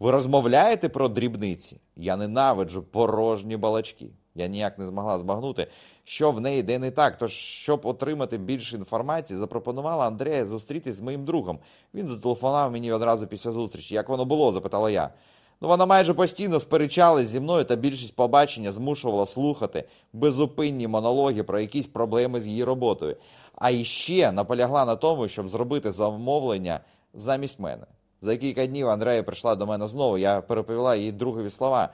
Ви розмовляєте про дрібниці? Я ненавиджу порожні балачки. Я ніяк не змогла збагнути, що в неї йде не так. Тож, щоб отримати більше інформації, запропонувала Андрея зустрітись з моїм другом. Він зателефонував мені одразу після зустрічі. Як воно було? запитала я. Ну, вона майже постійно сперечалась зі мною та більшість побачення змушувала слухати безупинні монологи про якісь проблеми з її роботою. А іще наполягла на тому, щоб зробити замовлення замість мене. За кілька днів Андрея прийшла до мене знову. Я переповіла їй другові слова.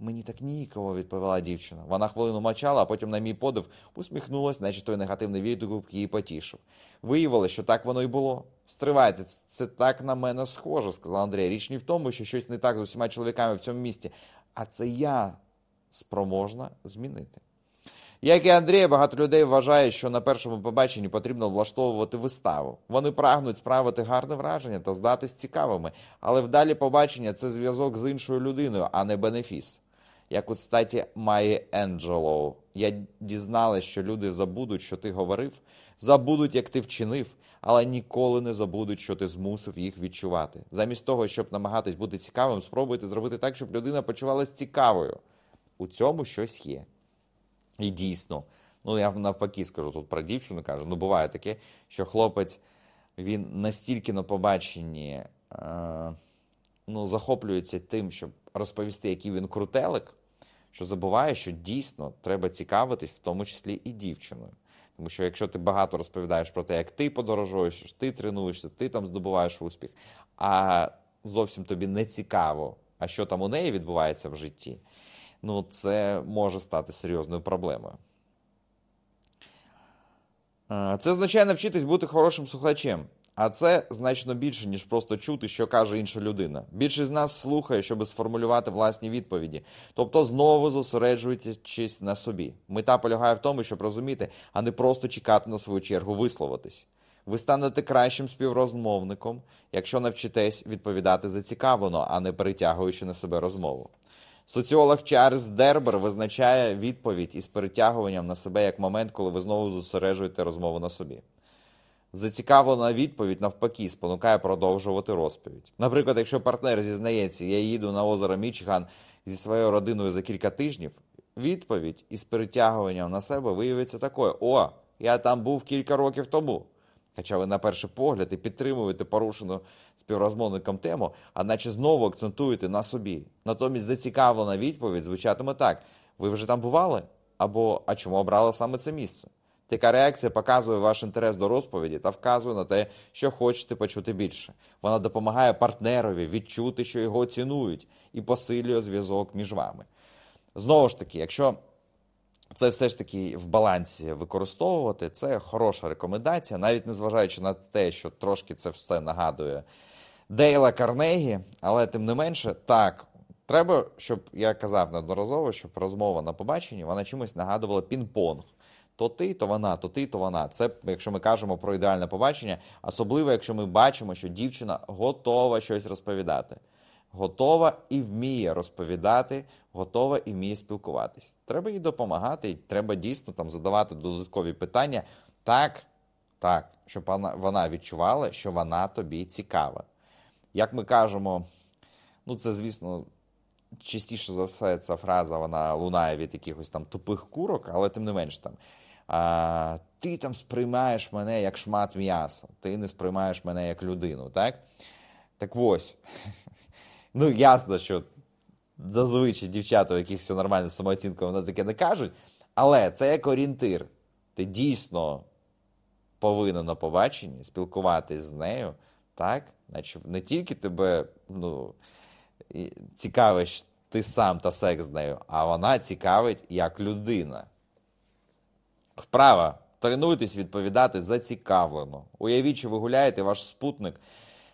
Мені так ніяково, відповіла дівчина. Вона хвилину мовчала, а потім на мій подив усміхнулась, наче той негативний відгук її потішив. Виявилося, що так воно й було. Стривайте, це так на мене схоже, сказав Андрій. Річ не в тому, що щось не так з усіма чоловіками в цьому місті, а це я спроможна змінити. Як і Андрій, багато людей вважають, що на першому побаченні потрібно влаштовувати виставу. Вони прагнуть справити гарне враження та здатись цікавими, але вдалі побачення це зв'язок з іншою людиною, а не бенефіс. Як у статі Майї Енджелоу. Я дізналась, що люди забудуть, що ти говорив, забудуть, як ти вчинив, але ніколи не забудуть, що ти змусив їх відчувати. Замість того, щоб намагатись бути цікавим, спробуйте зробити так, щоб людина почувалась цікавою. У цьому щось є. І дійсно, ну я навпаки скажу тут про дівчину, кажу, ну буває таке, що хлопець він настільки на побаченні е, ну, захоплюється тим, щоб розповісти, який він крутелик, що забуває, що дійсно треба цікавитись, в тому числі і дівчиною. Тому що якщо ти багато розповідаєш про те, як ти подорожуєш, ти тренуєшся, ти там здобуваєш успіх, а зовсім тобі не цікаво, а що там у неї відбувається в житті, ну це може стати серйозною проблемою. Це означає навчитись бути хорошим слухачем. А це значно більше, ніж просто чути, що каже інша людина. Більшість з нас слухає, щоб сформулювати власні відповіді, тобто знову зосереджуючись на собі. Мета полягає в тому, щоб розуміти, а не просто чекати на свою чергу висловитись. Ви станете кращим співрозмовником, якщо навчитесь відповідати зацікавлено, а не перетягуючи на себе розмову. Соціолог Чарльз Дербер визначає відповідь із перетягуванням на себе як момент, коли ви знову зосереджуєте розмову на собі. Зацікавлена відповідь навпаки спонукає продовжувати розповідь. Наприклад, якщо партнер зізнається, я їду на озеро Мічган зі своєю родиною за кілька тижнів, відповідь із перетягуванням на себе виявиться такою: О, я там був кілька років тому. Хоча ви на перший погляд і підтримуєте порушену співрозмовником тему, а наче знову акцентуєте на собі. Натомість зацікавлена відповідь звучатиме так: ви вже там бували? Або а чому обрали саме це місце? Така реакція показує ваш інтерес до розповіді та вказує на те, що хочете почути більше. Вона допомагає партнерові відчути, що його цінують, і посилює зв'язок між вами. Знову ж таки, якщо це все ж таки в балансі використовувати, це хороша рекомендація, навіть незважаючи на те, що трошки це все нагадує Дейла Карнегі, але тим не менше, так. Треба, щоб я казав неодноразово, щоб розмова на побаченні вона чимось нагадувала пінг-понг то ти, то вона, то ти, то вона. Це якщо ми кажемо про ідеальне побачення, особливо, якщо ми бачимо, що дівчина готова щось розповідати. Готова і вміє розповідати, готова і вміє спілкуватись. Треба їй допомагати, і треба дійсно там задавати додаткові питання так, так, щоб вона, відчувала, що вона тобі цікава. Як ми кажемо, ну це, звісно, частіше за все, ця фраза вона лунає від якихось там тупих курок, але тим не менш там а, ти там сприймаєш мене як шмат м'яса, ти не сприймаєш мене як людину. Так Так ось. (laughs) Ну, ясно, що зазвичай дівчата, у яких все нормально з самооцінкою, вони таке не кажуть. Але це як орієнтир. Ти дійсно повинен на побаченні спілкуватись з нею, так? Значить, не тільки тебе ну, цікавиш ти сам та секс з нею, а вона цікавить як людина. Вправа. Тренуйтесь відповідати зацікавлено. Уявіть, що ви гуляєте, ваш спутник,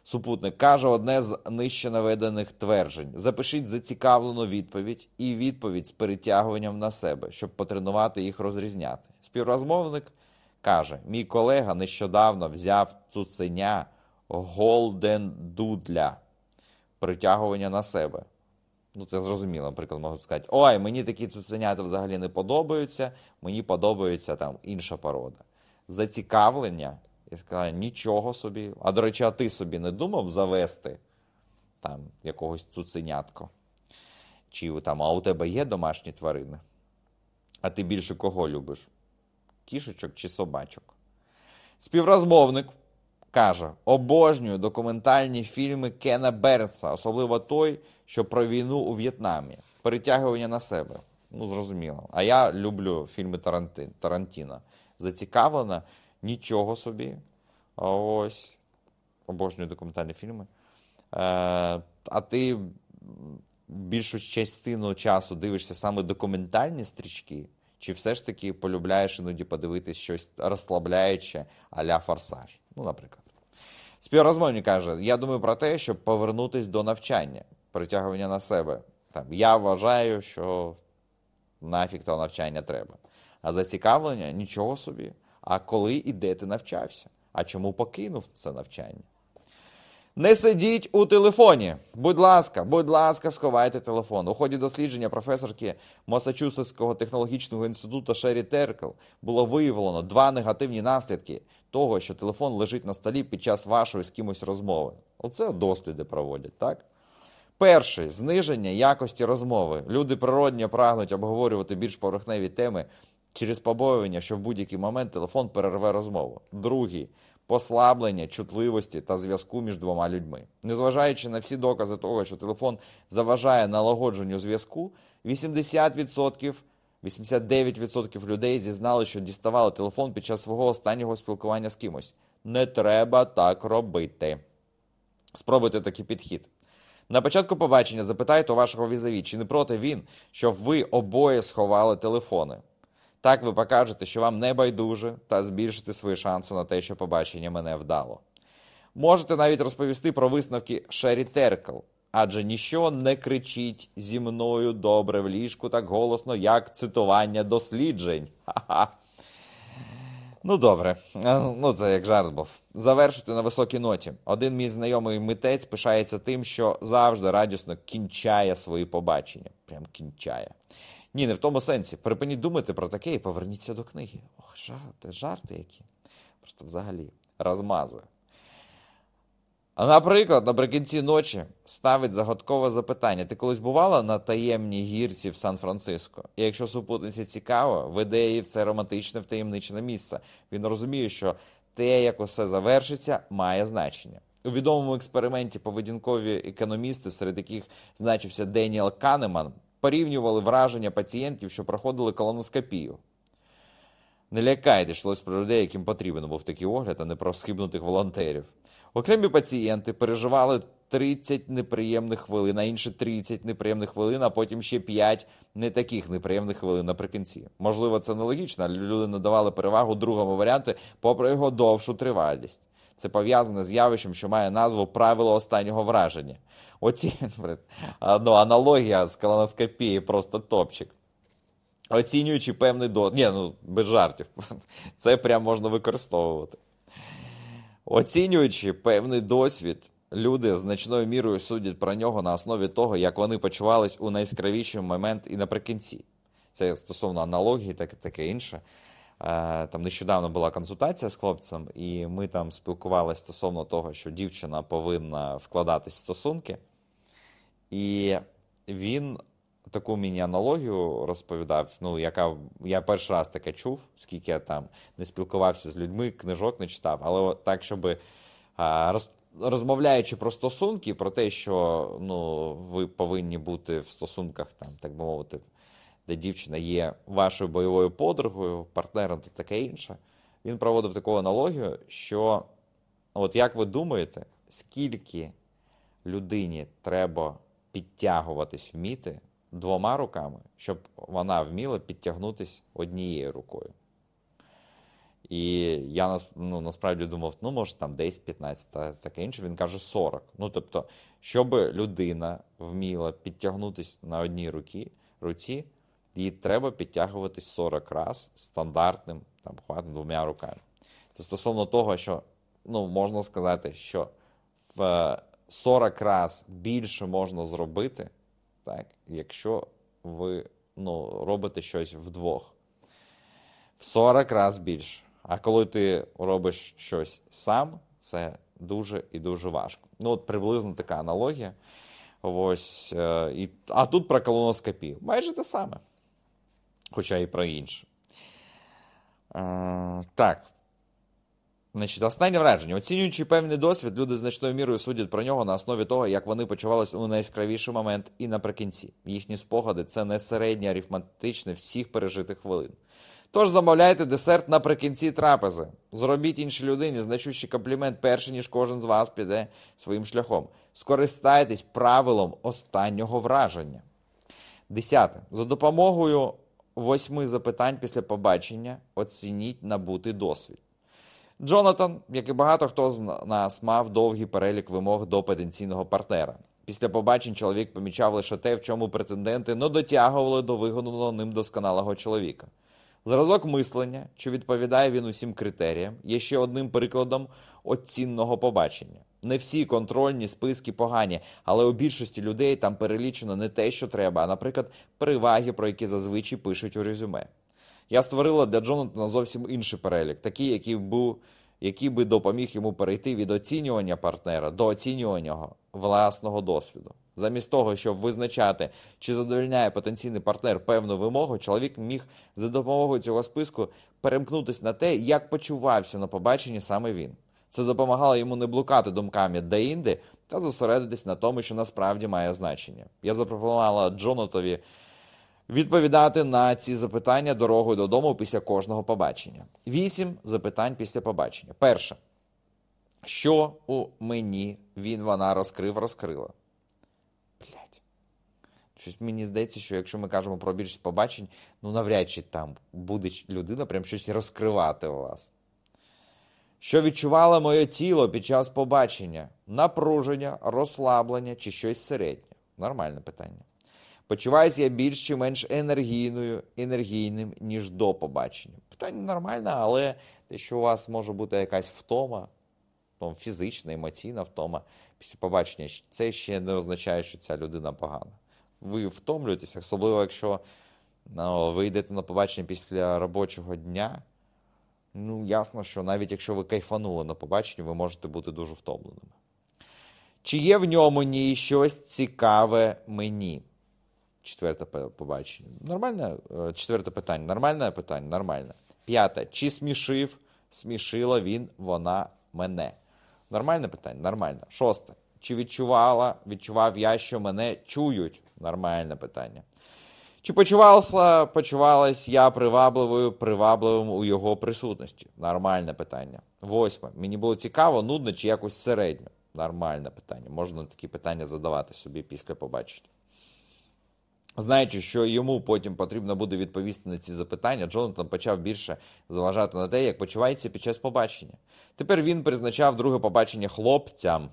супутник каже одне з нижче наведених тверджень. Запишіть зацікавлену відповідь і відповідь з перетягуванням на себе, щоб потренувати їх розрізняти. Співрозмовник каже: мій колега нещодавно взяв цуценя Голден Дудля. Притягування на себе. Ну, це зрозуміло, наприклад, можуть сказати, ой, мені такі цуценята взагалі не подобаються, мені подобається там інша порода. Зацікавлення, я сказав, нічого собі. А до речі, а ти собі не думав завести там якогось цуценятко? Чи там, а у тебе є домашні тварини? А ти більше кого любиш? Кішечок чи собачок? Співрозмовник каже: обожнюю документальні фільми Кена Бернса, особливо той, що про війну у В'єтнамі. Перетягування на себе. Ну, зрозуміло. А я люблю фільми Таранти... Тарантіна. Зацікавлена нічого собі. Ось. Обожнюю документальні фільми. Е, А ти більшу частину часу дивишся саме документальні стрічки, чи все ж таки полюбляєш іноді подивитись щось розслабляюче а-ля форсаж? Ну, наприклад. Співрозмовник каже: я думаю про те, щоб повернутися до навчання, притягування на себе. Там, Я вважаю, що нафіг того навчання треба. А зацікавлення нічого собі. А коли і де ти навчався? А чому покинув це навчання? Не сидіть у телефоні. Будь ласка, будь ласка, сховайте телефон. У ході дослідження професорки Масачусетського технологічного інституту Шері Теркл було виявлено два негативні наслідки того, що телефон лежить на столі під час вашої з кимось розмови. Оце досліди проводять, так? Перший зниження якості розмови. Люди природньо прагнуть обговорювати більш поверхневі теми через побоювання, що в будь-який момент телефон перерве розмову. Другий послаблення чутливості та зв'язку між двома людьми. Незважаючи на всі докази того, що телефон заважає налагодженню зв'язку, 80%, 89% людей зізнали, що діставали телефон під час свого останнього спілкування з кимось. Не треба так робити. Спробуйте такий підхід. На початку побачення запитайте у вашого візаві, чи не проти він, щоб ви обоє сховали телефони. Так ви покажете, що вам не байдуже, та збільшите свої шанси на те, що побачення мене вдало. Можете навіть розповісти про висновки Шері Теркл, адже ніщо не кричить зі мною добре в ліжку так голосно, як цитування досліджень. Ха-ха. Ну, добре, ну це як жарт був. Завершити на високій ноті. Один мій знайомий митець пишається тим, що завжди радісно кінчає свої побачення. Прям кінчає. Ні, не в тому сенсі. Припиніть думати про таке і поверніться до книги. Ох, жарти, жарти які. Просто взагалі розмазує. А наприклад, наприкінці ночі ставить загадкове запитання: ти колись бувала на таємній гірці в Сан-Франциско? І якщо супутниця цікаво, веде її в це романтичне втаємничене місце. Він розуміє, що те, як усе завершиться, має значення. У відомому експерименті поведінкові економісти, серед яких значився Деніел Канеман, порівнювали враження пацієнтів, що проходили колоноскопію. Не лякайте, йшлось про людей, яким потрібен був такий огляд, а не про схибнутих волонтерів. Окремі пацієнти переживали 30 неприємних хвилин, а інші 30 неприємних хвилин, а потім ще 5 не таких неприємних хвилин наприкінці. Можливо, це нелогічно, але люди надавали перевагу другому варіанту, попри його довшу тривалість. Це пов'язане з явищем, що має назву правило останнього враження. Оці (laughs) ну, аналогія з колоноскопією просто топчик. Оцінюючи певний досвід. Ні, ну без жартів. (laughs) Це прям можна використовувати. Оцінюючи певний досвід, люди значною мірою судять про нього на основі того, як вони почувались у найскравіший момент і наприкінці. Це стосовно аналогії, так таке інше. Там нещодавно була консультація з хлопцем, і ми там спілкувалися стосовно того, що дівчина повинна вкладатись в стосунки. І він таку міні-аналогію розповідав, ну, яка я перший раз таке чув, скільки я там не спілкувався з людьми, книжок не читав, але так, щоб роз, розмовляючи про стосунки, про те, що ну, ви повинні бути в стосунках, там, так би мовити, де дівчина є вашою бойовою подругою, партнером та таке інше, він проводив таку аналогію, що от як ви думаєте, скільки людині треба підтягуватись вміти двома руками, щоб вона вміла підтягнутися однією рукою. І я ну, насправді думав, ну, може, там десь 15, та таке інше. Він каже 40. Ну, тобто, щоб людина вміла підтягнутися на одній руці, руці, їй треба підтягуватись 40 раз стандартним там, хватом двома руками. Це стосовно того, що ну, можна сказати, що в 40 раз більше можна зробити, так, якщо ви ну, робите щось вдвох. В 40 раз більше. А коли ти робиш щось сам, це дуже і дуже важко. Ну, от приблизно така аналогія. Ось, е, і, А тут про колоноскопію. Майже те саме. Хоча і про інше. Е, так. Значить, останнє враження. Оцінюючи певний досвід, люди значною мірою судять про нього на основі того, як вони почувалися у найяскравіший момент і наприкінці. Їхні спогади це не середнє арифматичне всіх пережитих хвилин. Тож замовляйте десерт наприкінці трапези. Зробіть іншій людині значущий комплімент, перше ніж кожен з вас піде своїм шляхом. Скористайтесь правилом останнього враження. Десяте. За допомогою восьми запитань після побачення оцініть набутий досвід. Джонатан, як і багато хто з нас, мав довгий перелік вимог до потенційного партнера. Після побачень чоловік помічав лише те, в чому претенденти не дотягували до вигнаного ним досконалого чоловіка. Зразок мислення, чи відповідає він усім критеріям, є ще одним прикладом оцінного побачення. Не всі контрольні списки погані, але у більшості людей там перелічено не те, що треба, а, наприклад, переваги, про які зазвичай пишуть у резюме. Я створила для Джонатана зовсім інший перелік, такий, який був, який би допоміг йому перейти від оцінювання партнера до оцінювання власного досвіду. Замість того, щоб визначати, чи задовольняє потенційний партнер певну вимогу, чоловік міг за допомогою цього списку перемкнутися на те, як почувався на побаченні саме він. Це допомагало йому не блукати думками де-інде та зосередитись на тому, що насправді має значення. Я запропонувала Джонатові відповідати на ці запитання дорогою додому після кожного побачення. Вісім запитань після побачення. Перше. Що у мені він вона розкрив, розкрила? Блять. Щось мені здається, що якщо ми кажемо про більшість побачень, ну навряд чи там буде людина прям щось розкривати у вас. Що відчувало моє тіло під час побачення? Напруження, розслаблення чи щось середнє? Нормальне питання. Почуваюся я більш чи менш енергійною, енергійним, ніж до побачення. Питання нормальне, але те, що у вас може бути якась втома, там, фізична, емоційна втома після побачення, це ще не означає, що ця людина погана. Ви втомлюєтеся, особливо якщо ну, ви йдете на побачення після робочого дня. Ну, ясно, що навіть якщо ви кайфанули на побаченні, ви можете бути дуже втомленими. Чи є в ньому ні щось цікаве мені? Четверте побачення. Нормальне четверте питання. Нормальне питання? Нормальне. П'яте. Чи смішив, смішила він, вона мене? Нормальне питання? Нормальне. Шосте. Чи відчувала, відчував я, що мене чують? Нормальне питання. Чи почувалася, почувалась я привабливою, привабливим у його присутності? Нормальне питання. Восьме. Мені було цікаво, нудно чи якось середньо? Нормальне питання. Можна такі питання задавати собі після побачення. Знаючи, що йому потім потрібно буде відповісти на ці запитання, Джонатан почав більше заважати на те, як почувається під час побачення. Тепер він призначав друге побачення хлопцям,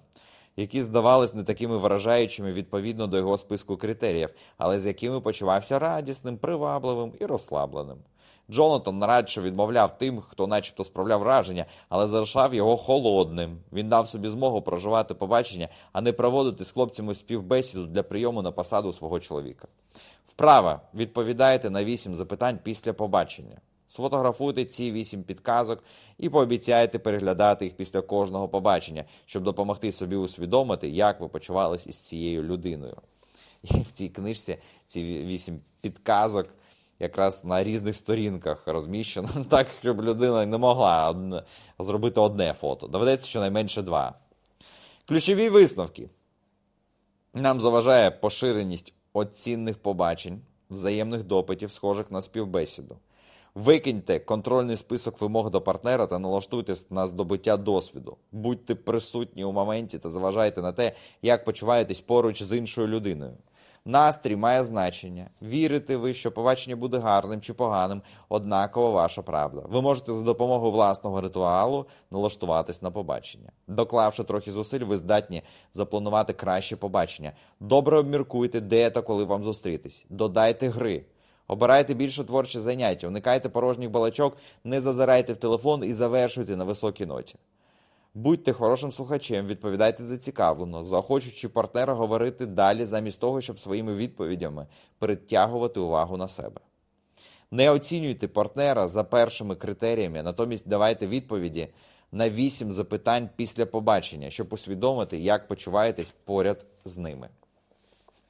які здавались не такими вражаючими відповідно до його списку критеріїв, але з якими почувався радісним, привабливим і розслабленим. Джонатан радше відмовляв тим, хто начебто справляв враження, але залишав його холодним. Він дав собі змогу проживати побачення, а не проводити з хлопцями співбесіду для прийому на посаду свого чоловіка. Вправа відповідайте на вісім запитань після побачення. Сфотографуйте ці вісім підказок і пообіцяйте переглядати їх після кожного побачення, щоб допомогти собі усвідомити, як ви почувались із цією людиною. І в цій книжці ці вісім підказок якраз на різних сторінках розміщено, (laughs) так, щоб людина не могла зробити одне фото. Доведеться щонайменше два. Ключові висновки. Нам заважає поширеність оцінних побачень, взаємних допитів, схожих на співбесіду. Викиньте контрольний список вимог до партнера та налаштуйтесь на здобуття досвіду. Будьте присутні у моменті та заважайте на те, як почуваєтесь поруч з іншою людиною. Настрій має значення. Вірите ви, що побачення буде гарним чи поганим, однаково ваша правда. Ви можете за допомогою власного ритуалу налаштуватись на побачення. Доклавши трохи зусиль, ви здатні запланувати краще побачення. Добре обміркуйте, де та коли вам зустрітись. Додайте гри. Обирайте більше творчі заняття, уникайте порожніх балачок, не зазирайте в телефон і завершуйте на високій ноті. Будьте хорошим слухачем, відповідайте зацікавлено, заохочуючи партнера говорити далі, замість того, щоб своїми відповідями перетягувати увагу на себе. Не оцінюйте партнера за першими критеріями, натомість давайте відповіді на вісім запитань після побачення, щоб усвідомити, як почуваєтесь поряд з ними.